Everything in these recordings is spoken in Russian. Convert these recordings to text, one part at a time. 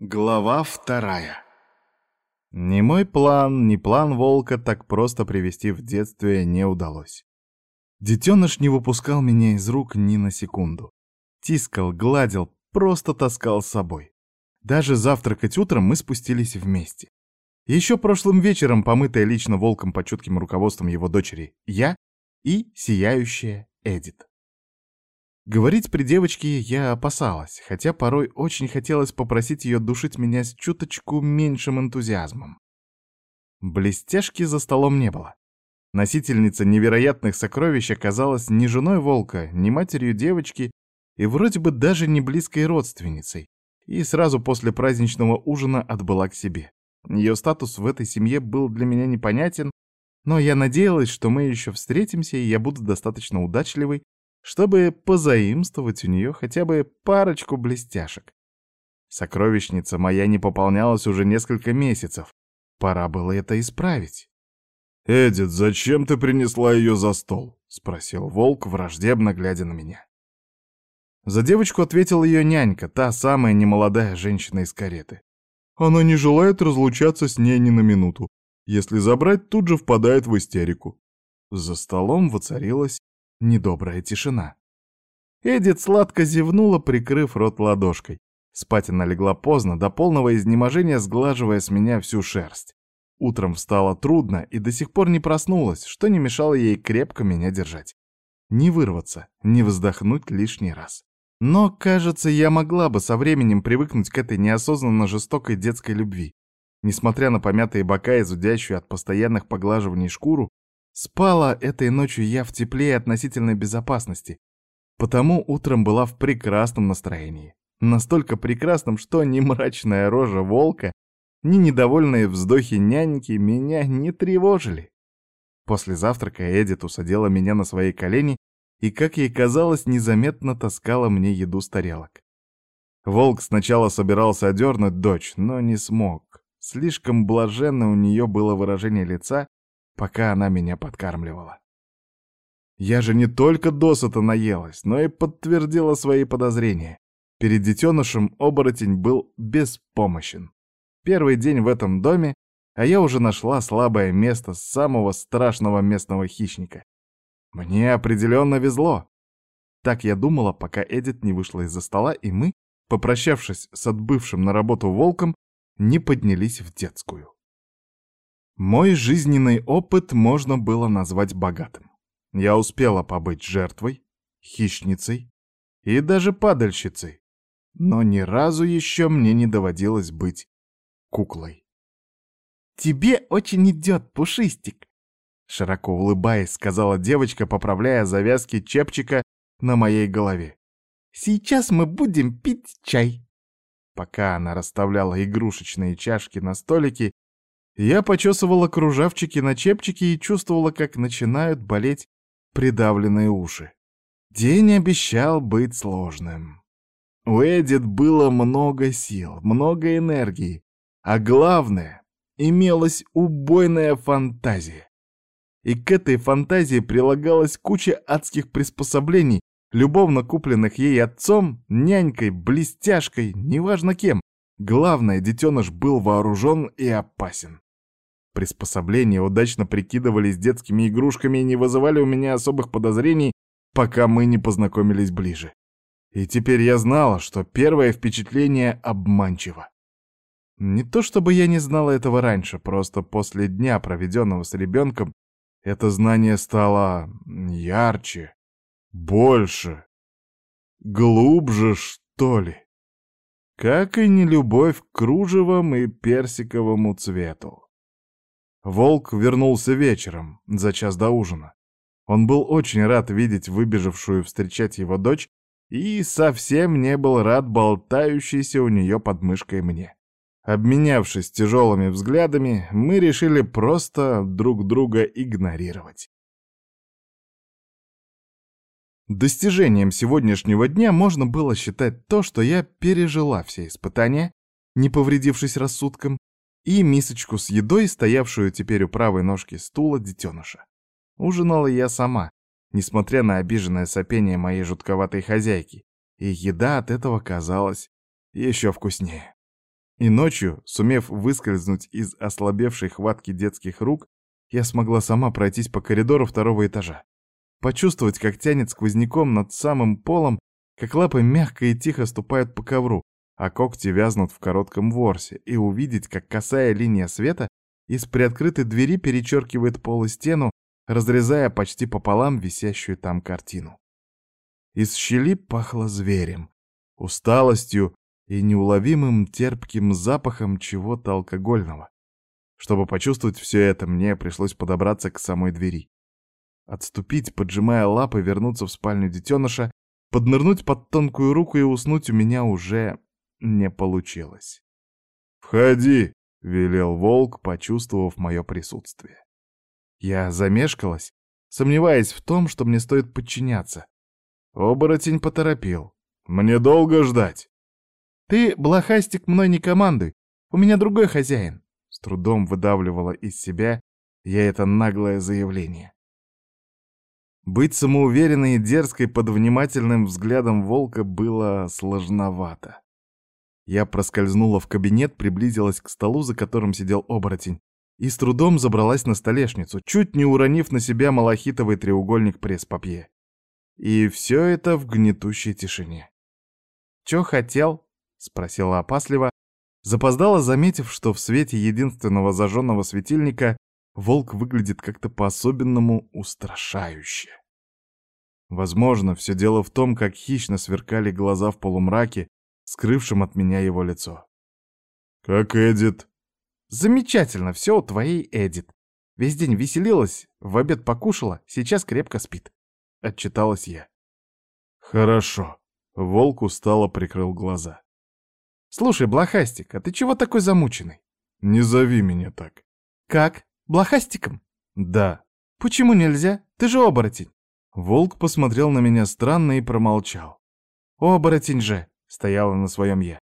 Глава вторая. Ни мой план, ни план волка так просто привести в детстве не удалось. Детеныш не выпускал меня из рук ни на секунду. Тискал, гладил, просто таскал с собой. Даже завтракать утром мы спустились вместе. Еще прошлым вечером, помытая лично волком под чутким руководством его дочери, я и сияющая Эдит. Говорить при девочке я опасалась, хотя порой очень хотелось попросить ее душить меня с чуточку меньшим энтузиазмом. Блестяшки за столом не было. Носительница невероятных сокровищ оказалась не женой волка, не матерью девочки и вроде бы даже не близкой родственницей, и сразу после праздничного ужина отбыла к себе. Ее статус в этой семье был для меня непонятен, но я надеялась, что мы еще встретимся, и я буду достаточно удачливой, чтобы позаимствовать у нее хотя бы парочку блестяшек. Сокровищница моя не пополнялась уже несколько месяцев. Пора было это исправить. «Эдит, зачем ты принесла ее за стол?» — спросил волк, враждебно глядя на меня. За девочку ответила ее нянька, та самая немолодая женщина из кареты. Она не желает разлучаться с ней ни на минуту. Если забрать, тут же впадает в истерику. За столом воцарилась недобрая тишина. Эдит сладко зевнула, прикрыв рот ладошкой. Спать она легла поздно, до полного изнеможения сглаживая с меня всю шерсть. Утром встала трудно и до сих пор не проснулась, что не мешало ей крепко меня держать. Не вырваться, не вздохнуть лишний раз. Но, кажется, я могла бы со временем привыкнуть к этой неосознанно жестокой детской любви. Несмотря на помятые бока и зудящую от постоянных поглаживаний шкуру, Спала этой ночью я в тепле и относительной безопасности, потому утром была в прекрасном настроении. Настолько прекрасном, что ни мрачная рожа волка, ни недовольные вздохи няньки меня не тревожили. После завтрака Эдит усадила меня на свои колени и, как ей казалось, незаметно таскала мне еду с тарелок. Волк сначала собирался одернуть дочь, но не смог. Слишком блаженно у нее было выражение лица, пока она меня подкармливала. Я же не только досыта наелась, но и подтвердила свои подозрения. Перед детенышем оборотень был беспомощен. Первый день в этом доме, а я уже нашла слабое место самого страшного местного хищника. Мне определенно везло. Так я думала, пока Эдит не вышла из-за стола, и мы, попрощавшись с отбывшим на работу волком, не поднялись в детскую. Мой жизненный опыт можно было назвать богатым. Я успела побыть жертвой, хищницей и даже падальщицей, но ни разу еще мне не доводилось быть куклой. «Тебе очень идет, пушистик!» Широко улыбаясь, сказала девочка, поправляя завязки чепчика на моей голове. «Сейчас мы будем пить чай!» Пока она расставляла игрушечные чашки на столике, я почесывала кружавчики на чепчике и чувствовала, как начинают болеть придавленные уши. День обещал быть сложным. У Эдит было много сил, много энергии, а главное, имелась убойная фантазия. И к этой фантазии прилагалась куча адских приспособлений, любовно купленных ей отцом, нянькой, блестяшкой, неважно кем. Главное, детеныш был вооружен и опасен. Приспособления удачно прикидывались детскими игрушками и не вызывали у меня особых подозрений, пока мы не познакомились ближе. И теперь я знала, что первое впечатление обманчиво. Не то чтобы я не знала этого раньше, просто после дня, проведенного с ребенком, это знание стало ярче, больше, глубже, что ли. Как и нелюбовь к кружевам и персиковому цвету. Волк вернулся вечером, за час до ужина. Он был очень рад видеть выбежавшую встречать его дочь и совсем не был рад болтающейся у нее под мышкой мне. Обменявшись тяжелыми взглядами, мы решили просто друг друга игнорировать. Достижением сегодняшнего дня можно было считать то, что я пережила все испытания, не повредившись рассудком, и мисочку с едой, стоявшую теперь у правой ножки стула детеныша. Ужинала я сама, несмотря на обиженное сопение моей жутковатой хозяйки, и еда от этого казалась еще вкуснее. И ночью, сумев выскользнуть из ослабевшей хватки детских рук, я смогла сама пройтись по коридору второго этажа. Почувствовать, как тянет сквозняком над самым полом, как лапы мягко и тихо ступают по ковру, а когти вязнут в коротком ворсе, и увидеть, как косая линия света из приоткрытой двери перечеркивает пол и стену, разрезая почти пополам висящую там картину. Из щели пахло зверем, усталостью и неуловимым терпким запахом чего-то алкогольного. Чтобы почувствовать все это, мне пришлось подобраться к самой двери. Отступить, поджимая лапы, вернуться в спальню детеныша, поднырнуть под тонкую руку и уснуть у меня уже не получилось. «Входи!» — велел волк, почувствовав мое присутствие. Я замешкалась, сомневаясь в том, что мне стоит подчиняться. Оборотень поторопил. «Мне долго ждать?» «Ты, блохастик, мной не командуй. У меня другой хозяин». С трудом выдавливала из себя я это наглое заявление. Быть самоуверенной и дерзкой под внимательным взглядом волка было сложновато. Я проскользнула в кабинет, приблизилась к столу, за которым сидел оборотень, и с трудом забралась на столешницу, чуть не уронив на себя малахитовый треугольник пресс-папье. И все это в гнетущей тишине. «Чё хотел?» — спросила опасливо, запоздала, заметив, что в свете единственного зажженного светильника волк выглядит как-то по-особенному устрашающе. Возможно, все дело в том, как хищно сверкали глаза в полумраке, скрывшем от меня его лицо. «Как Эдит?» «Замечательно, все у твоей Эдит. Весь день веселилась, в обед покушала, сейчас крепко спит», — отчиталась я. «Хорошо». Волк устало прикрыл глаза. «Слушай, Блохастик, а ты чего такой замученный?» «Не зови меня так». «Как? Блохастиком?» «Да». «Почему нельзя? Ты же оборотень». Волк посмотрел на меня странно и промолчал. «Оборотень же!» — стояла на своем я.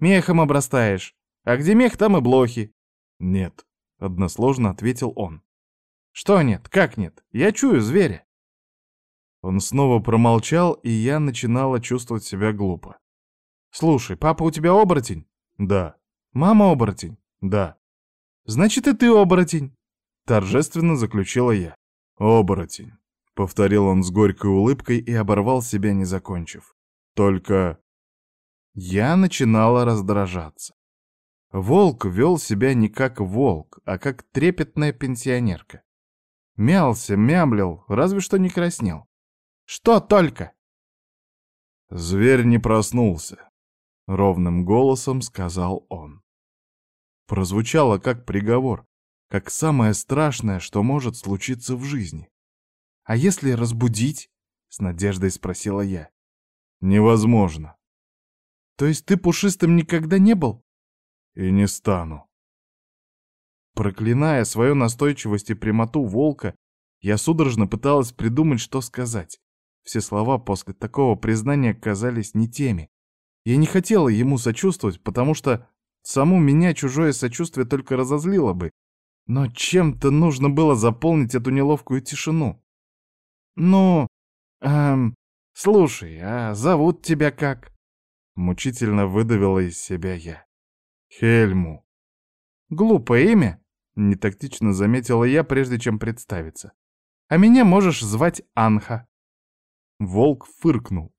«Мехом обрастаешь. А где мех, там и блохи». «Нет», — односложно ответил он. «Что нет? Как нет? Я чую зверя». Он снова промолчал, и я начинала чувствовать себя глупо. «Слушай, папа у тебя оборотень?» «Да». «Мама оборотень?» «Да». «Значит, и ты оборотень», — торжественно заключила я. «Оборотень». — повторил он с горькой улыбкой и оборвал себя, не закончив. «Только...» Я начинала раздражаться. Волк вел себя не как волк, а как трепетная пенсионерка. Мялся, мямлил, разве что не краснел. «Что только?» Зверь не проснулся. Ровным голосом сказал он. Прозвучало как приговор, как самое страшное, что может случиться в жизни. А если разбудить? С надеждой спросила я. Невозможно. То есть ты пушистым никогда не был? И не стану. Проклиная свою настойчивость и прямоту волка, я судорожно пыталась придумать, что сказать. Все слова после такого признания казались не теми. Я не хотела ему сочувствовать, потому что саму меня чужое сочувствие только разозлило бы. Но чем-то нужно было заполнить эту неловкую тишину. «Ну, эм, слушай, а зовут тебя как?» Мучительно выдавила из себя я. «Хельму». «Глупое имя?» — нетактично заметила я, прежде чем представиться. «А меня можешь звать Анха». Волк фыркнул.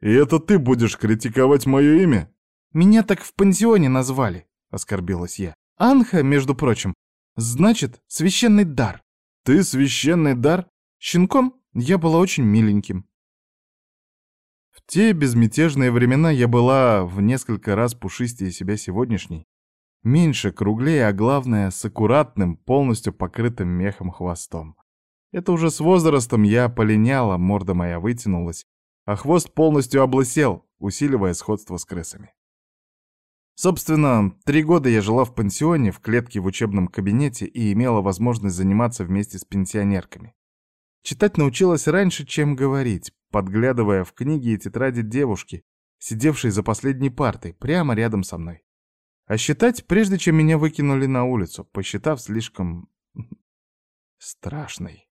«И это ты будешь критиковать мое имя?» «Меня так в пансионе назвали», — оскорбилась я. «Анха, между прочим, значит священный дар». «Ты священный дар? Щенком я была очень миленьким. Те безмятежные времена я была в несколько раз пушистее себя сегодняшней. Меньше, круглее, а главное, с аккуратным, полностью покрытым мехом хвостом. Это уже с возрастом я полиняла, морда моя вытянулась, а хвост полностью облысел, усиливая сходство с крысами. Собственно, три года я жила в пансионе, в клетке в учебном кабинете и имела возможность заниматься вместе с пенсионерками. Читать научилась раньше, чем говорить, подглядывая в книги и тетради девушки, сидевшей за последней партой, прямо рядом со мной. А считать, прежде чем меня выкинули на улицу, посчитав слишком... страшной.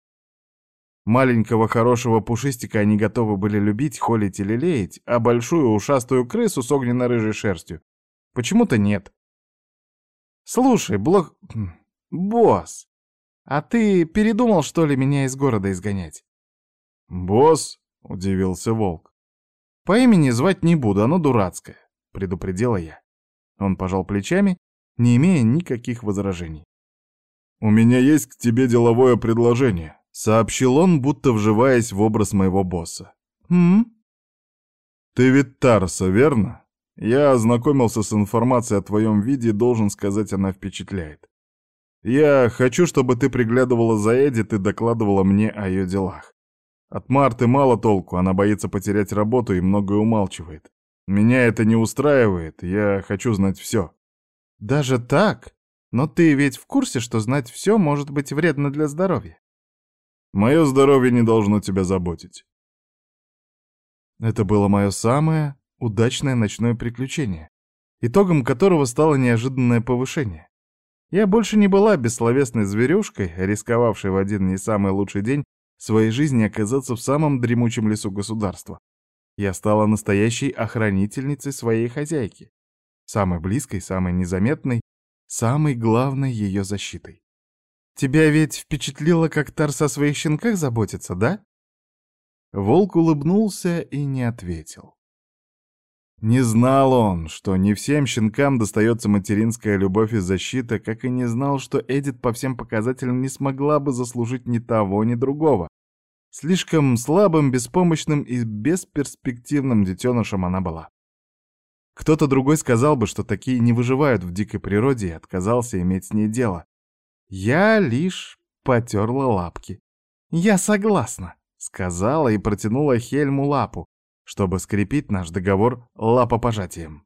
Маленького хорошего пушистика они готовы были любить, холить или леять, а большую ушастую крысу с огненно-рыжей шерстью Почему-то нет. Слушай, блок... Босс, а ты передумал, что ли, меня из города изгонять? Босс? Удивился Волк. По имени звать не буду, оно дурацкое, предупредила я. Он пожал плечами, не имея никаких возражений. «У меня есть к тебе деловое предложение», — сообщил он, будто вживаясь в образ моего босса. «М?»? «Ты ведь Тарса, верно? Я ознакомился с информацией о твоем виде и должен сказать, она впечатляет. Я хочу, чтобы ты приглядывала за Эдит и докладывала мне о ее делах. От Марты мало толку, она боится потерять работу и многое умалчивает. Меня это не устраивает, я хочу знать все. Даже так? Но ты ведь в курсе, что знать все может быть вредно для здоровья? Мое здоровье не должно тебя заботить. Это было мое самое удачное ночное приключение, итогом которого стало неожиданное повышение. Я больше не была бессловесной зверюшкой, рисковавшей в один не самый лучший день своей жизни оказаться в самом дремучем лесу государства. Я стала настоящей охранительницей своей хозяйки, самой близкой, самой незаметной, самой главной ее защитой. Тебя ведь впечатлило, как Тарс о своих щенках заботится, да? Волк улыбнулся и не ответил. Не знал он, что не всем щенкам достается материнская любовь и защита, как и не знал, что Эдит по всем показателям не смогла бы заслужить ни того, ни другого. Слишком слабым, беспомощным и бесперспективным детенышем она была. Кто-то другой сказал бы, что такие не выживают в дикой природе и отказался иметь с ней дело. Я лишь потерла лапки. «Я согласна», — сказала и протянула Хельму лапу, чтобы скрепить наш договор лапопожатием.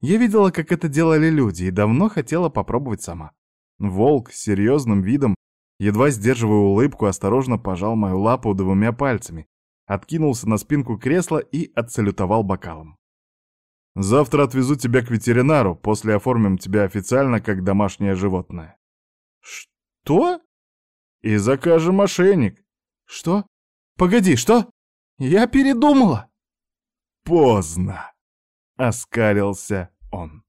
Я видела, как это делали люди, и давно хотела попробовать сама. Волк с серьезным видом, едва сдерживая улыбку, осторожно пожал мою лапу двумя пальцами, откинулся на спинку кресла и отсалютовал бокалом. «Завтра отвезу тебя к ветеринару, после оформим тебя официально как домашнее животное». «Что?» «И закажем ошейник». «Что? Погоди, что? Я передумала!» Поздно!» — оскалился он.